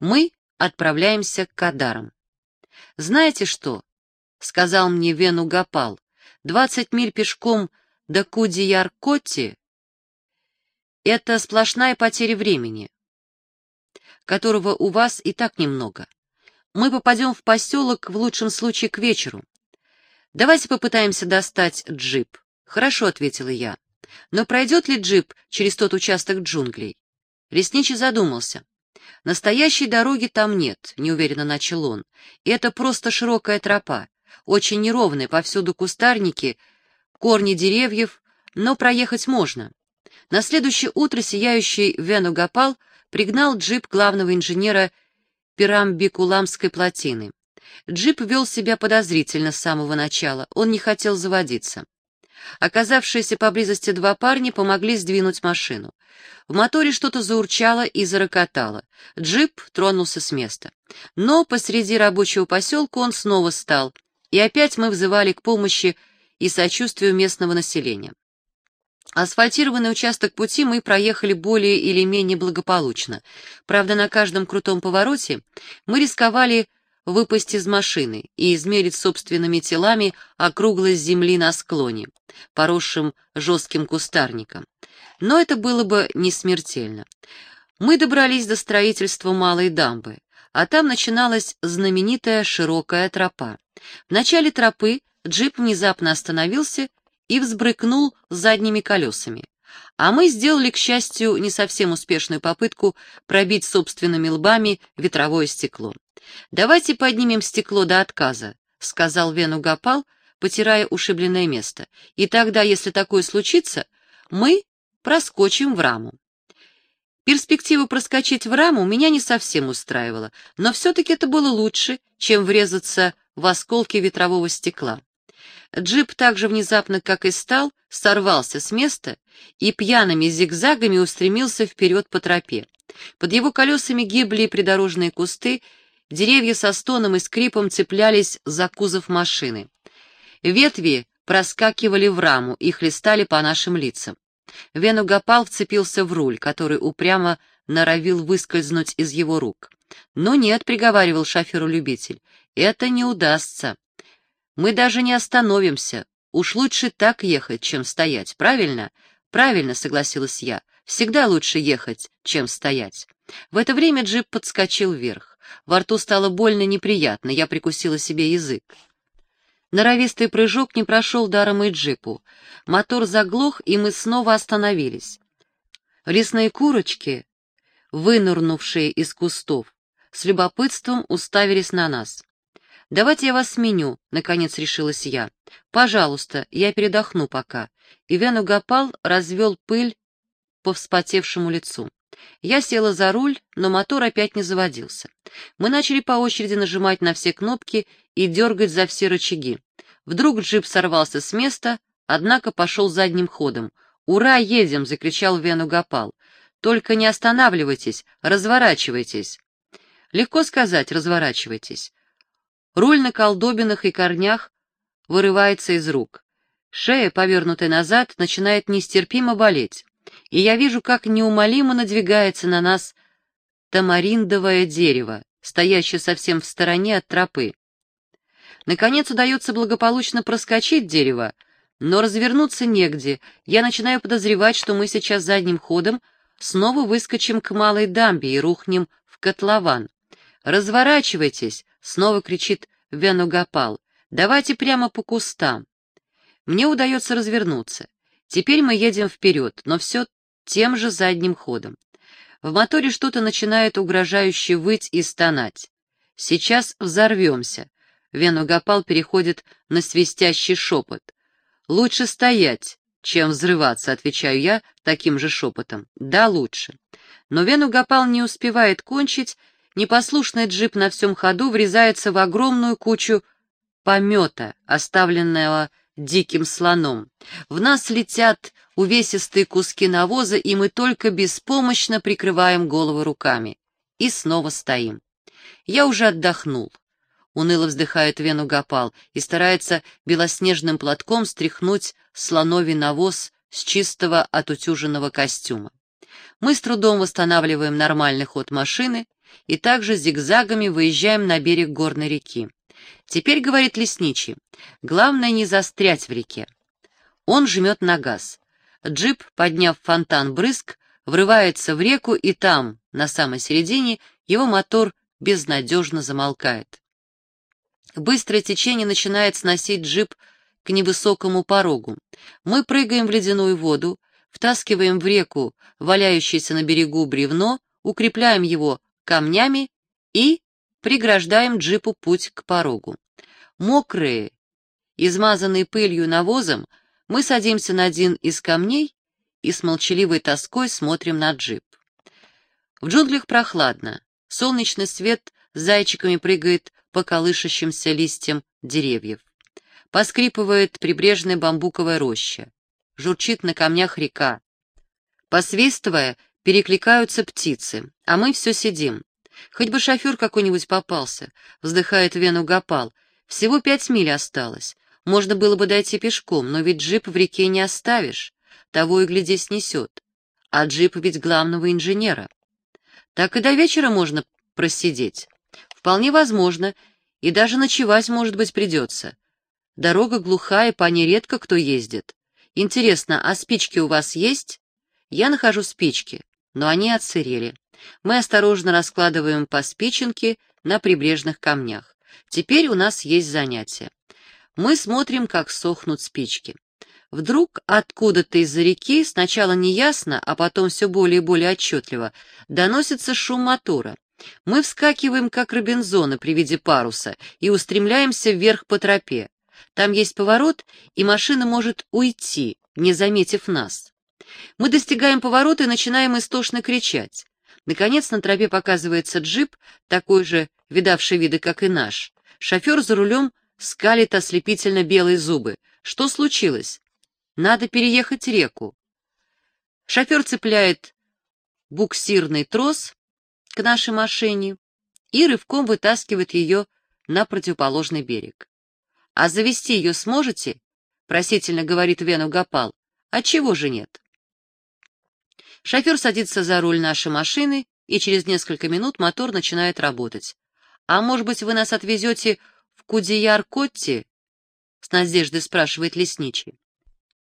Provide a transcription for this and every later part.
Мы отправляемся к Кадарам. «Знаете что?» — сказал мне Вену Гапал. «Двадцать миль пешком до Кудияр-Котти — это сплошная потеря времени, которого у вас и так немного. Мы попадем в поселок в лучшем случае к вечеру. Давайте попытаемся достать джип». «Хорошо», — ответила я. «Но пройдет ли джип через тот участок джунглей?» Лесничий задумался. «Настоящей дороги там нет», — неуверенно начал он. «Это просто широкая тропа, очень неровная, повсюду кустарники, корни деревьев, но проехать можно». На следующее утро сияющий Венугапал пригнал джип главного инженера Пирамбикуламской плотины. Джип вел себя подозрительно с самого начала, он не хотел заводиться. Оказавшиеся поблизости два парня помогли сдвинуть машину. В моторе что-то заурчало и зарокотало. Джип тронулся с места. Но посреди рабочего поселка он снова стал, и опять мы взывали к помощи и сочувствию местного населения. Асфальтированный участок пути мы проехали более или менее благополучно. Правда, на каждом крутом повороте мы рисковали выпасть из машины и измерить собственными телами округлость земли на склоне, поросшим жестким кустарником. Но это было бы не смертельно. Мы добрались до строительства малой дамбы, а там начиналась знаменитая широкая тропа. В начале тропы джип внезапно остановился и взбрыкнул задними колесами. А мы сделали, к счастью, не совсем успешную попытку пробить собственными лбами ветровое стекло. «Давайте поднимем стекло до отказа», — сказал Вену Гапал, потирая ушибленное место. «И тогда, если такое случится, мы проскочим в раму». Перспектива проскочить в раму меня не совсем устраивала, но все-таки это было лучше, чем врезаться в осколки ветрового стекла. Джип так же внезапно, как и стал, сорвался с места и пьяными зигзагами устремился вперед по тропе. Под его колесами гибли придорожные кусты, Деревья со стоном и скрипом цеплялись за кузов машины. Ветви проскакивали в раму и хлестали по нашим лицам. Венугопал вцепился в руль, который упрямо норовил выскользнуть из его рук. «Ну нет», — приговаривал шоферу-любитель, — «это не удастся. Мы даже не остановимся. Уж лучше так ехать, чем стоять, правильно?» «Правильно», — согласилась я. «Всегда лучше ехать, чем стоять». В это время джип подскочил вверх. Во рту стало больно неприятно, я прикусила себе язык. Норовистый прыжок не прошел даром и джипу. Мотор заглох, и мы снова остановились. Лесные курочки, вынырнувшие из кустов, с любопытством уставились на нас. «Давайте я вас сменю», — наконец решилась я. «Пожалуйста, я передохну пока». И Венугопал развел пыль по вспотевшему лицу. Я села за руль, но мотор опять не заводился. Мы начали по очереди нажимать на все кнопки и дергать за все рычаги. Вдруг джип сорвался с места, однако пошел задним ходом. «Ура, едем!» — закричал Вену Гапал. «Только не останавливайтесь, разворачивайтесь!» Легко сказать «разворачивайтесь». Руль на колдобинах и корнях вырывается из рук. Шея, повернутая назад, начинает нестерпимо болеть и я вижу, как неумолимо надвигается на нас тамариндовое дерево, стоящее совсем в стороне от тропы. Наконец удается благополучно проскочить дерево, но развернуться негде. Я начинаю подозревать, что мы сейчас задним ходом снова выскочим к малой дамбе и рухнем в котлован. «Разворачивайтесь!» — снова кричит Венугапал. «Давайте прямо по кустам». Мне удается развернуться. Теперь мы едем вперед, но все тем же задним ходом. В моторе что-то начинает угрожающе выть и стонать. Сейчас взорвемся. Венугопал переходит на свистящий шепот. Лучше стоять, чем взрываться, отвечаю я таким же шепотом. Да, лучше. Но Венугопал не успевает кончить, непослушный джип на всем ходу врезается в огромную кучу помета, оставленного диким слоном. В нас летят увесистые куски навоза, и мы только беспомощно прикрываем головы руками. И снова стоим. Я уже отдохнул. Уныло вздыхает Вену Гапал и старается белоснежным платком стряхнуть слоновий навоз с чистого отутюженного костюма. Мы с трудом восстанавливаем нормальный ход машины, и также зигзагами выезжаем на берег горной реки. Теперь, говорит лесничий, главное не застрять в реке. Он жмет на газ. Джип, подняв фонтан брызг, врывается в реку, и там, на самой середине, его мотор безнадежно замолкает. Быстрое течение начинает сносить джип к невысокому порогу. Мы прыгаем в ледяную воду, втаскиваем в реку валяющееся на берегу бревно, укрепляем его камнями и преграждаем джипу путь к порогу. Мокрые, измазанные пылью навозом, мы садимся на один из камней и с молчаливой тоской смотрим на джип. В джунглях прохладно, солнечный свет зайчиками прыгает по колышащимся листьям деревьев. Поскрипывает прибрежная бамбуковая роща. Журчит на камнях река. Посвистывая, перекликаются птицы, а мы все сидим. Хоть бы шофер какой-нибудь попался, вздыхает Вену Гапал. Всего пять миль осталось. Можно было бы дойти пешком, но ведь джип в реке не оставишь. Того и гляди снесет. А джип ведь главного инженера. Так и до вечера можно просидеть. Вполне возможно, и даже ночевать, может быть, придется. Дорога глухая, по ней редко кто ездит. Интересно, а спички у вас есть? Я нахожу спички, но они отсырели. Мы осторожно раскладываем по спиченке на прибрежных камнях. Теперь у нас есть занятие. Мы смотрим, как сохнут спички. Вдруг откуда-то из-за реки, сначала неясно, а потом все более и более отчетливо, доносится шум мотора. Мы вскакиваем, как Робинзоны при виде паруса, и устремляемся вверх по тропе. Там есть поворот, и машина может уйти, не заметив нас. Мы достигаем поворота и начинаем истошно кричать. Наконец на тропе показывается джип, такой же видавший виды, как и наш. Шофер за рулем скалит ослепительно белые зубы. Что случилось? Надо переехать реку. Шофер цепляет буксирный трос к нашей машине и рывком вытаскивает ее на противоположный берег. «А завести ее сможете?» — просительно говорит Вену Гапал. «А чего же нет?» Шофер садится за руль нашей машины, и через несколько минут мотор начинает работать. «А может быть, вы нас отвезете в Кудияр-Котти?» — с надеждой спрашивает лесничий.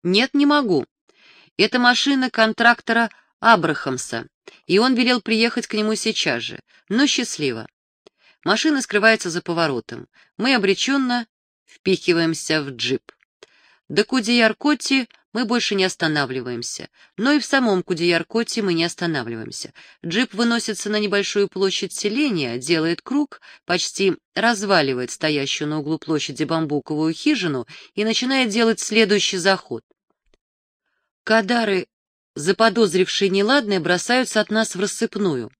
«Нет, не могу. Это машина контрактора Абрахамса, и он велел приехать к нему сейчас же, но счастливо. Машина скрывается за поворотом. Мы обреченно впихиваемся в джип. До Кудияр-Котти мы больше не останавливаемся. Но и в самом Кудеяркоте мы не останавливаемся. Джип выносится на небольшую площадь селения, делает круг, почти разваливает стоящую на углу площади бамбуковую хижину и начинает делать следующий заход. Кадары, заподозрившие неладное, бросаются от нас в рассыпную.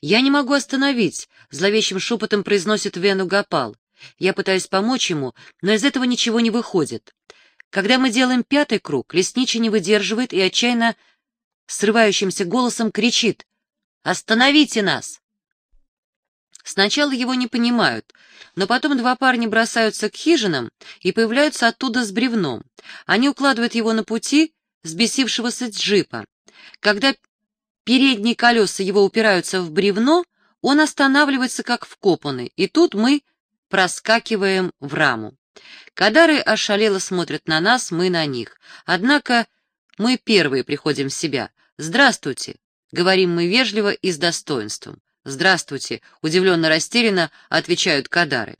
«Я не могу остановить», — зловещим шепотом произносит Вену Гапал. Я пытаюсь помочь ему, но из этого ничего не выходит. Когда мы делаем пятый круг, лесничий не выдерживает и отчаянно срывающимся голосом кричит «Остановите нас!». Сначала его не понимают, но потом два парня бросаются к хижинам и появляются оттуда с бревном. Они укладывают его на пути сбесившегося джипа. Когда передние колеса его упираются в бревно, он останавливается как вкопанный, и тут мы проскакиваем в раму. Кадары ошалело смотрят на нас, мы на них. Однако мы первые приходим в себя. «Здравствуйте!» — говорим мы вежливо и с достоинством. «Здравствуйте!» — удивленно-растерянно отвечают Кадары.